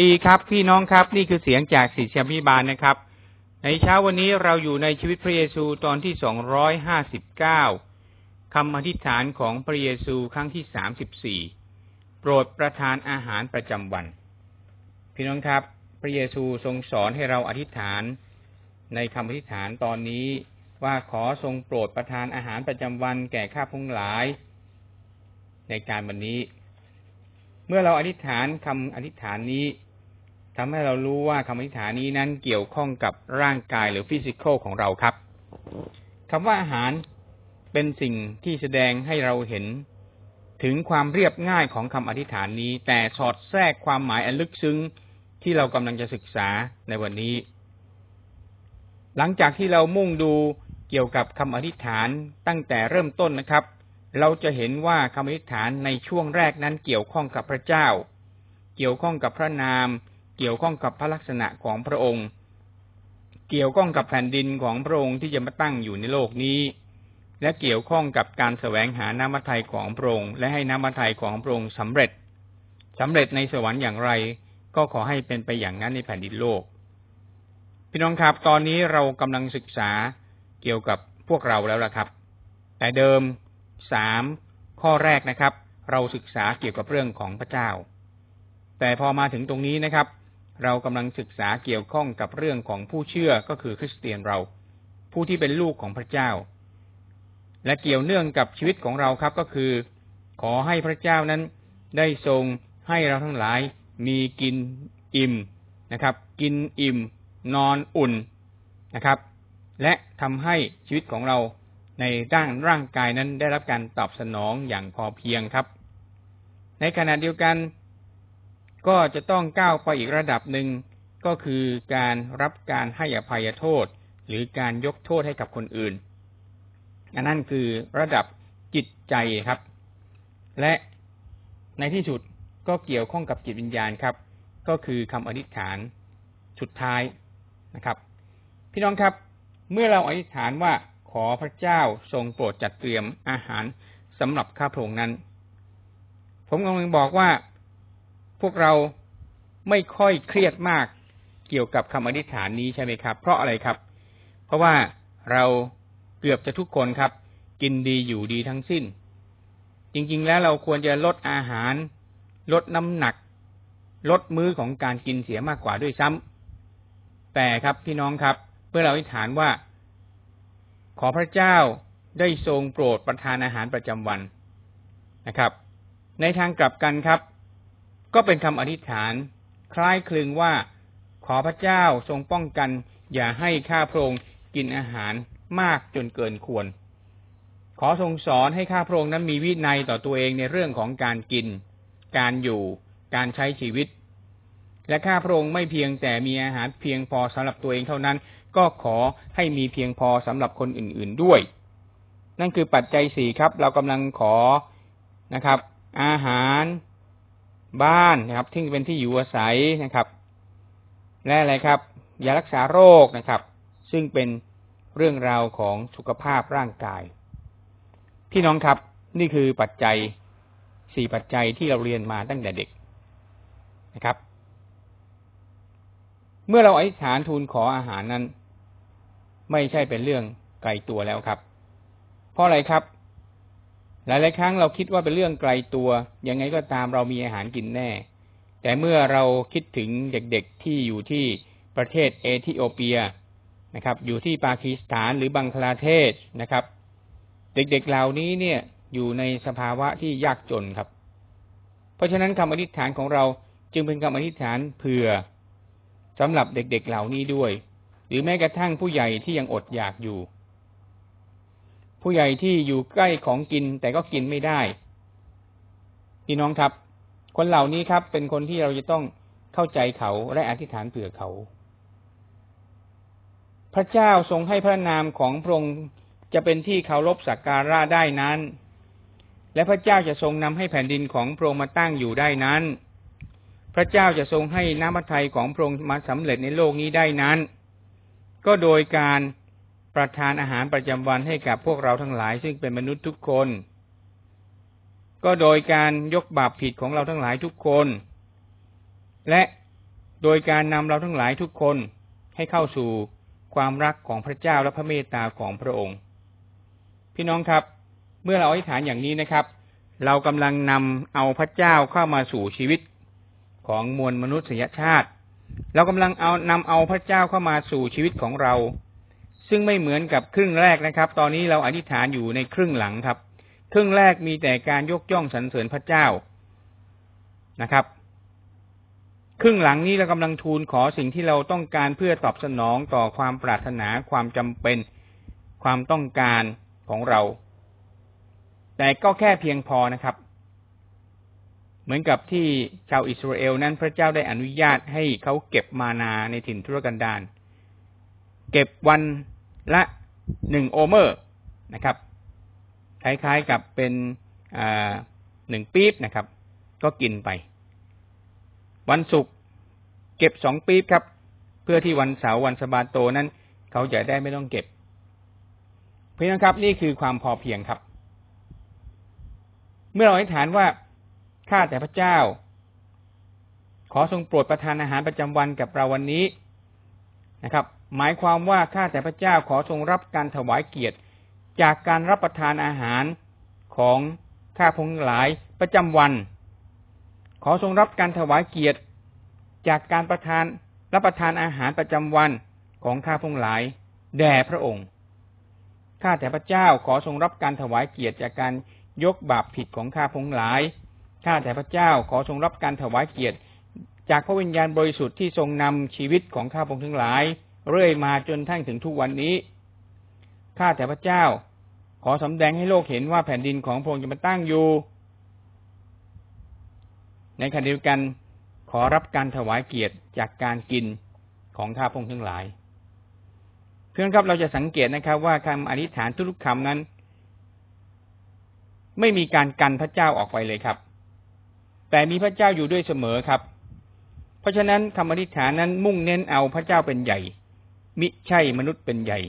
ดีครับพี่น้องครับ นี่คือเสียงจากศิษยาพิบาลนะครับ ในเช้าวันนี้เราอยู่ในชีวิตพระเยซูตอนที่สองร้อยห้าสิบเก้าคำอธิษฐานของพระเยซูครั้งที่สามสิบสี่โปรดประทานอาหารประจำวัน พี่น้องครับ พระเยซูทรงสอนให้เราอธิษฐาน ในคำอธิษฐานตอนนี้ว่าขอทรงโปรดประทานอาหารประจำวันแก่ข้าพงหลาย ในการวันนี้ เมื่อเราอธิษฐานคำอธิษฐานนี้ ทำให้เรารู้ว่าคำอธิษฐานนี้นั้นเกี่ยวข้องกับร่างกายหรือฟิสิกอลของเราครับคำว่าอาหารเป็นสิ่งที่แสดงให้เราเห็นถึงความเรียบง่ายของคำอธิษฐานนี้ แต่สอดแทรกความหมายอันลึกซึ้งที่เรากำลังจะศึกษาในวันนี้ หลังจากที่เรามุ่งดูเกี่ยวกับคำอธิษฐานตั้งแต่เริ่มต้นนะครับ เราจะเห็นว่าคำอธิษฐานในช่วงแรกนั้นเกี่ยวข้องกับพระเจ้า เกี่ยวข้องกับพระนาม เกี่ยวข้องกับพระลักษณะของพระองค์ เกี่ยวข้องกับแผ่นดินของพระองค์ที่จะมาตั้งอยู่ในโลกนี้ และเกี่ยวข้องกับการแสวงหาน้ำมัทไทยของพระองค์ และให้น้ำมัทไทยของพระองค์สำเร็จสำเร็จในสวรรค์อย่างไร ก็ขอให้เป็นไปอย่างนั้นในแผ่นดินโลก พี่น้องครับตอนนี้เรากำลังศึกษาเกี่ยวกับพวกเราแล้วล่ะครับ แต่เดิมสามข้อแรกนะครับ เราศึกษาเกี่ยวกับเรื่องของพระเจ้า แต่พอมาถึงตรงนี้นะครับ เรากำลังศึกษาเกี่ยวข้องกับเรื่องของผู้เชื่อก็คือคริสเตียนเรา ผู้ที่เป็นลูกของพระเจ้า และเกี่ยวเนื่องกับชีวิตของเราครับก็คือ ขอให้พระเจ้านั้นได้ทรงให้เราทั้งหลายมีกินอิ่มนะครับ กินอิ่ม นอนอุ่นนะครับ และทำให้ชีวิตของเราในด้านร่างกายนั้นได้รับการตอบสนองอย่างพอเพียงครับ ในขณะเดียวกัน ก็จะต้องก้าวไปอีกระดับหนึ่งก็คือการรับการให้อภัยโทษ หรือการยกโทษให้กับคนอื่นอันนั้นคือระดับจิตใจครับ และในที่สุดก็เกี่ยวข้องกับจิตวิญญาณครับ ก็คือคำอธิษฐานสุดท้ายนะครับ พี่น้องครับ เมื่อเราอธิษฐานว่าขอพระเจ้าทรงโปรดจัดเตรียมอาหารสำหรับข้าพระองค์นั้น ผมกำลังบอกว่า พวกเราไม่ค่อยเครียดมากเกี่ยวกับคำอธิษฐานนี้ใช่ไหมครับ เพราะอะไรครับ เพราะว่าเราเกือบจะทุกคนครับ กินดีอยู่ดีทั้งสิ้น จริง ๆ แล้วเราควรจะลดอาหาร ลดน้ำหนัก ลดมื้อของการกินเสียมากกว่าด้วยซ้ำแต่ครับพี่น้องครับเมื่อเราอธิษฐานว่า ขอพระเจ้าได้ทรงโปรดประทานอาหารประจำวันนะครับ ในทางกลับกันครับ ก็เป็นคำอธิษฐาน คล้ายคลึงว่า ขอพระเจ้าทรงป้องกัน อย่าให้ข้าพระองค์กินอาหารมากจนเกินควร ขอทรงสอนให้ข้าพระองค์นั้นมีวินัยต่อตัวเองในเรื่องของการกิน การอยู่ การใช้ชีวิต และข้าพระองค์ไม่เพียงแต่มีอาหารเพียงพอสำหรับตัวเองเท่านั้น ก็ขอให้มีเพียงพอสำหรับคนอื่น ๆด้วย นั่นคือปัจจัยสี่ครับ เรากำลังขอนะครับ อาหาร บ้านนะครับที่เป็นที่อยู่อาศัยนะครับ และอะไรครับยารักษาโรคนะครับ ซึ่งเป็นเรื่องราวของสุขภาพร่างกาย พี่น้องครับนี่คือปัจจัยสี่ปัจจัยที่เราเรียนมาตั้งแต่เด็กนะครับ เมื่อเราอธิษฐานทูลขออาหารนั้น ไม่ใช่เป็นเรื่องไกลตัวแล้วครับ เพราะอะไรครับ หลายๆครั้งเราคิดว่าเป็นเรื่องไกลตัว ยังไงก็ตามเรามีอาหารกินแน่ แต่เมื่อเราคิดถึงเด็กๆที่อยู่ที่ประเทศเอธิโอเปียนะครับ อยู่ที่ปากีสถานหรือบังคลาเทศนะครับ เด็กๆเหล่านี้เนี่ยอยู่ในสภาวะที่ยากจนครับ เพราะฉะนั้นคำอธิษฐานของเราจึงเป็นคำอธิษฐานเผื่อสำหรับเด็กๆเหล่านี้ด้วย หรือแม้กระทั่งผู้ใหญ่ที่ยังอดอยากอยู่ ผู้ใหญ่ที่อยู่ใกล้ของกินแต่ก็กินไม่ได้ พี่น้องครับ คนเหล่านี้ครับ เป็นคนที่เราจะต้องเข้าใจเขาและอธิษฐานเผื่อเขา พระเจ้าทรงให้พระนามของพระองค์จะเป็นที่เคารพสักการะได้นั้น และพระเจ้าจะทรงนำให้แผ่นดินของพระองค์มาตั้งอยู่ได้นั้น พระเจ้าจะทรงให้น้ำพระทัยของพระองค์มาสำเร็จในโลกนี้ได้นั้น ก็โดยการ ประทานอาหารประจำวันให้กับพวกเราทั้งหลาย ซึ่งเป็นมนุษย์ทุกคน ก็โดยการยกบาปผิดของเราทั้งหลายทุกคน และโดยการนำเราทั้งหลายทุกคนให้เข้าสู่ความรักของพระเจ้าและพระเมตตาของพระองค์ พี่น้องครับ เมื่อเราอธิษฐานอย่างนี้นะครับ เรากำลังนำเอาพระเจ้าเข้ามาสู่ชีวิตของมวลมนุษยชาติ เรากำลังเอานำเอาพระเจ้าเข้ามาสู่ชีวิตของเรา ซึ่งไม่เหมือนกับครึ่งแรกนะครับ ตอนนี้เราอธิษฐานอยู่ในครึ่งหลังครับ ครึ่งแรกมีแต่การยกย่องสรรเสริญพระเจ้านะครับ ครึ่งหลังนี้เรากำลังทูลขอสิ่งที่เราต้องการเพื่อตอบสนองต่อความปรารถนาความจำเป็น ความต้องการของเรา แต่ก็แค่เพียงพอนะครับ เหมือนกับที่ชาวอิสราเอลนั้นพระเจ้าได้อนุญาตให้เขาเก็บมานาในถิ่นทุรกันดารเก็บวัน ละหนึ่งโอเมอร์นะครับ คล้ายๆกับเป็นหนึ่งปี๊บนะครับ ก็กินไป วันศุกร์เก็บสองปี๊บครับ เพื่อที่วันเสาร์วันสบาโตนั้น เขาจะได้ไม่ต้องเก็บ เพื่อนครับนี่คือความพอเพียงครับ เมื่อเราอธิษฐานว่าข้าแต่พระเจ้า ขอทรงโปรดประทานอาหารประจำวันกับเราวันนี้นะครับ หมายความว่าข้าแต่พระเจ้าขอทรงรับการถวายเกียรติ จากการรับประทานอาหารของข้าพงหลายประจำวัน ขอทรงรับการถวายเกียรติ จากการประทานรับประทานอาหารประจำวันของข้าพงหลาย แด่พระองค์ข้าแต่พระเจ้าขอทรงรับการถวายเกียรติจากการยกบาปผิดของข้าพงหลายข้าแต่พระเจ้าขอทรงรับการถวายเกียรติ จากพระวิญญาณบริสุทธิ์ที่ทรงนำชีวิตของข้าพงทั้งหลาย เรื่อยมาจนทั้งถึงทุกวันนี้ ข้าแต่พระเจ้า ขอสำแดงให้โลกเห็นว่าแผ่นดินของพระองค์จะมาตั้งอยู่ ในขณะเดียวกันขอรับการถวายเกียรติจากการกินของข้าพงทั้งหลาย เพื่อนครับเราจะสังเกตนะครับ ว่าคำอธิษฐานทุกคำนั้น ไม่มีการกันพระเจ้าออกไปเลยครับ แต่มีพระเจ้าอยู่ด้วยเสมอครับ เพราะฉะนั้นคำอธิษฐานนั้นมุ่งเน้นเอาพระเจ้าเป็นใหญ่ มิใช่มนุษย์เป็นใหญ่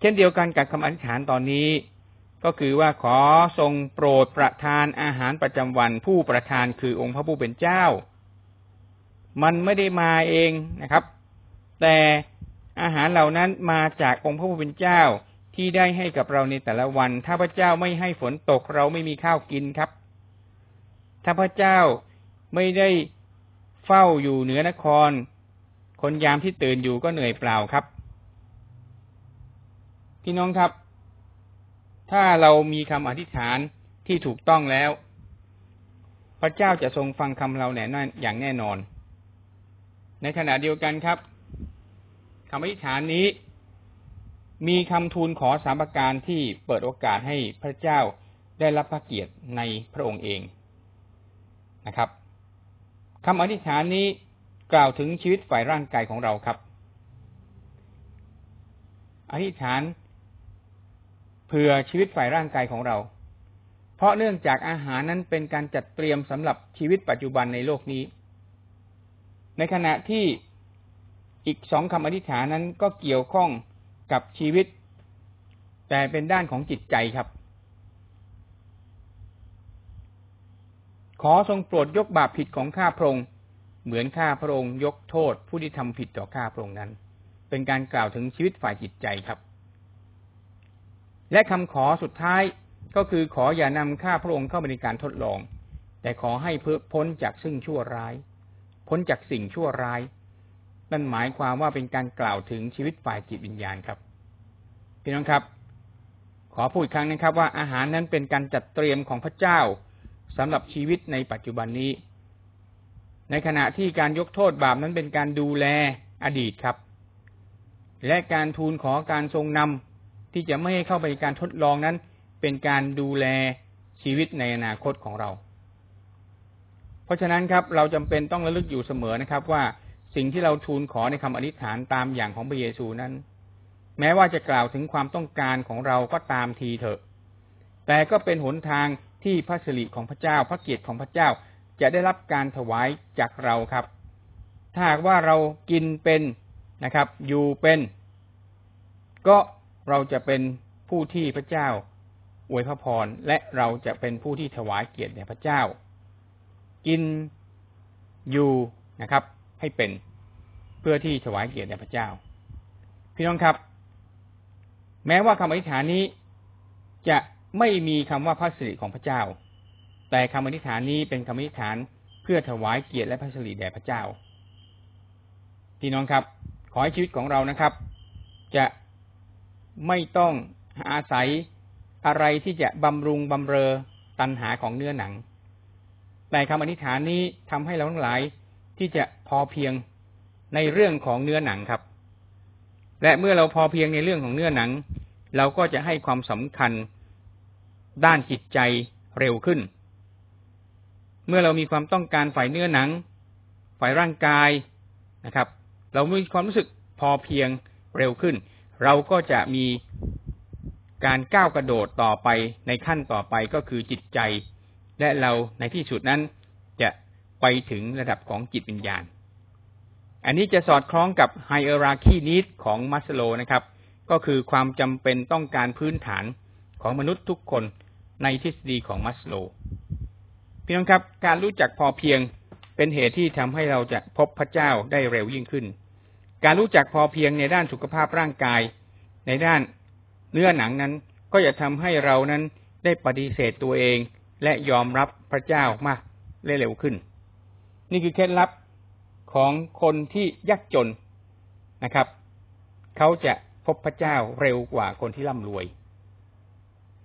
เช่นเดียวกันกับคำอธิษฐานตอนนี้ ก็คือว่าขอทรงโปรดประทานอาหารประจำวันผู้ประทานคือองค์พระผู้เป็นเจ้า มันไม่ได้มาเองนะครับ แต่อาหารเหล่านั้นมาจากองค์พระผู้เป็นเจ้าที่ได้ให้กับเราในแต่ละวัน ถ้าพระเจ้าไม่ให้ฝนตกเราไม่มีข้าวกินครับ ถ้าพระเจ้าไม่ได้เฝ้าอยู่เหนือนคร คนยามที่ตื่นอยู่ก็เหนื่อยเปล่าครับ พี่น้องครับ ถ้าเรามีคำอธิษฐานที่ถูกต้องแล้ว พระเจ้าจะทรงฟังคำเราแน่นอนอย่างแน่นอน ในขณะเดียวกันครับคำอธิษฐานนี้ มีคำทูลขอสามประการที่เปิดโอกาสให้พระเจ้าได้รับพระเกียรติในพระองค์เองนะครับคำอธิษฐานนี้ กล่าวถึงชีวิตฝ่ายร่างกายของเราครับ อธิษฐานเพื่อชีวิตฝ่ายร่างกายของเรา เพราะเนื่องจากอาหารนั้นเป็นการจัดเตรียมสำหรับชีวิตปัจจุบันในโลกนี้ ในขณะที่อีกสองคำอธิษฐานนั้นก็เกี่ยวข้องกับชีวิต แต่เป็นด้านของจิตใจครับ ขอทรงโปรดยกบาปผิดของข้าพระองค์ เหมือนข้าพระองค์ยกโทษผู้ที่ทำผิดต่อข้าพระองค์นั้น เป็นการกล่าวถึงชีวิตฝ่ายจิตใจครับ และคำขอสุดท้ายก็คือขออย่านำข้าพระองค์เข้าไปในการทดลอง แต่ขอให้เพื่อพ้นจากซึ่งชั่วร้าย พ้นจากสิ่งชั่วร้าย นั่นหมายความว่าเป็นการกล่าวถึงชีวิตฝ่ายจิตวิญญาณครับพี่น้องครับขอพูดครั้งนะครับว่าอาหารนั้นเป็นการจัดเตรียมของพระเจ้าสำหรับชีวิตในปัจจุบันนี้ ในขณะที่การยกโทษบาปนั้นเป็นการดูแลอดีตครับ และการทูลขอการทรงนำที่จะไม่ให้เข้าไปการทดลองนั้น เป็นการดูแลชีวิตในอนาคตของเรา เพราะฉะนั้นครับ เราจำเป็นต้องระลึกอยู่เสมอนะครับ ว่าสิ่งที่เราทูลขอในคำอธิษฐานตามอย่างของพระเยซูนั้น แม้ว่าจะกล่าวถึงความต้องการของเราก็ตามทีเถอะ แต่ก็เป็นหนทางที่พระสิริของพระเจ้า พระเกียรติของพระเจ้า จะได้รับการถวายจากเราครับ ถ้าหากว่าเรากินเป็นนะครับ อยู่เป็น ก็เราจะเป็นผู้ที่พระเจ้าอวยพระพรและเราจะเป็นผู้ที่ถวายเกียรติแด่พระเจ้า กินอยู่นะครับ ให้เป็นเพื่อที่ถวายเกียรติแด่พระเจ้า พี่น้องครับ แม้ว่าคำอธิษฐานนี้จะไม่มีคำว่าพระสิริของพระเจ้า แต่คำอธิษฐานนี้เป็นคำอธิษฐานเพื่อถวายเกียรติและพระสิริแด่พระเจ้า พี่น้องครับ ขอให้ชีวิตของเรานะครับ จะไม่ต้องอาศัยอะไรที่จะบำรุงบำเรอตันหาของเนื้อหนัง แต่คำอธิษฐานนี้ทำให้เราทั้งหลายที่จะพอเพียงในเรื่องของเนื้อหนังครับ และเมื่อเราพอเพียงในเรื่องของเนื้อหนัง เราก็จะให้ความสำคัญด้านจิตใจเร็วขึ้น เมื่อเรามีความต้องการฝ่ายเนื้อหนัง ฝ่ายร่างกายนะครับ เรามีความรู้สึกพอเพียงเร็วขึ้น เราก็จะมีการก้าวกระโดดต่อไปในขั้นต่อไปก็คือจิตใจ และเราในที่สุดนั้นจะไปถึงระดับของจิตวิญญาณ อันนี้จะสอดคล้องกับไฮเออราคีนิดของมัสโลนะครับ ก็คือความจำเป็นต้องการพื้นฐานของมนุษย์ทุกคนในทฤษฎีของมัสโล พี่น้องครับการรู้จักพอเพียงเป็นเหตุที่ทำให้เราจะพบพระเจ้าได้เร็วยิ่งขึ้น การรู้จักพอเพียงในด้านสุขภาพร่างกาย ในด้านเนื้อหนังนั้น ก็จะทำให้เรานั้นได้ปฏิเสธตัวเอง และยอมรับพระเจ้ามากเร็วขึ้น นี่คือเคล็ดลับของคนที่ยากจนนะครับ เขาจะพบพระเจ้าเร็วกว่าคนที่ร่ำรวย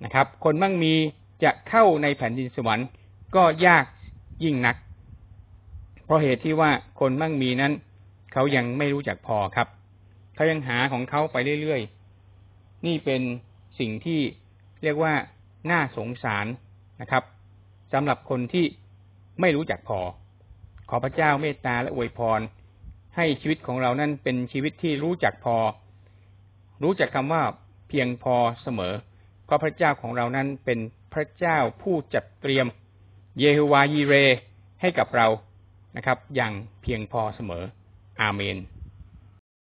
นะครับ คนมั่งมีจะเข้าในแผ่นดินสวรรค์ ก็ยากยิ่งนัก เพราะเหตุที่ว่าคนมั่งมีนั้น เขายังไม่รู้จักพอครับ เขายังหาของเขาไปเรื่อยๆ นี่เป็นสิ่งที่เรียกว่าน่าสงสารนะครับสำหรับคนที่ไม่รู้จักพอ ขอพระเจ้าเมตตาและอวยพร ให้ชีวิตของเรานั้นเป็นชีวิตที่รู้จักพอ รู้จักคำว่าเพียงพอเสมอเพราะพระเจ้าของเรานั้นเป็นพระเจ้าผู้จัดเตรียม เยโฮวายีเรให้กับเรานะครับ อย่างเพียงพอเสมอ อาเมน